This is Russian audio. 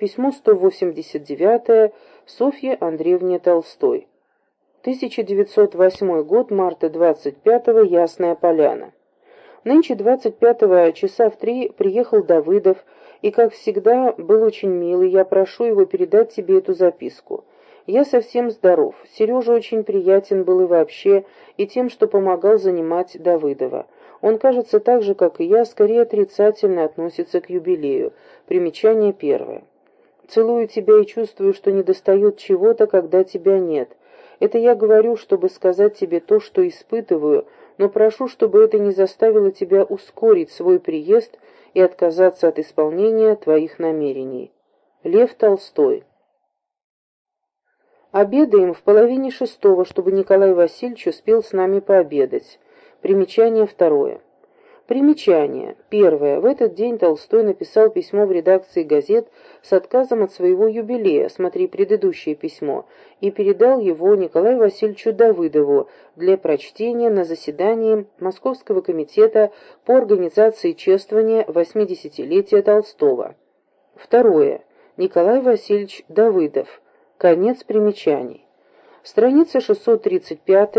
Письмо 189 Софье Андреевне Толстой. 1908 год, марта 25-го, Ясная Поляна. Нынче 25 часа в три приехал Давыдов, и, как всегда, был очень милый. Я прошу его передать тебе эту записку. Я совсем здоров. Сережа очень приятен был и вообще, и тем, что помогал занимать Давыдова. Он, кажется, так же, как и я, скорее отрицательно относится к юбилею. Примечание первое. Целую тебя и чувствую, что недостает чего-то, когда тебя нет. Это я говорю, чтобы сказать тебе то, что испытываю, но прошу, чтобы это не заставило тебя ускорить свой приезд и отказаться от исполнения твоих намерений. Лев Толстой Обедаем в половине шестого, чтобы Николай Васильевич успел с нами пообедать. Примечание второе. Примечание. Первое. В этот день Толстой написал письмо в редакции газет с отказом от своего юбилея, смотри предыдущее письмо, и передал его Николаю Васильевичу Давыдову для прочтения на заседании Московского комитета по организации чествования 80-летия Толстого. Второе. Николай Васильевич Давыдов. Конец примечаний. Страница 635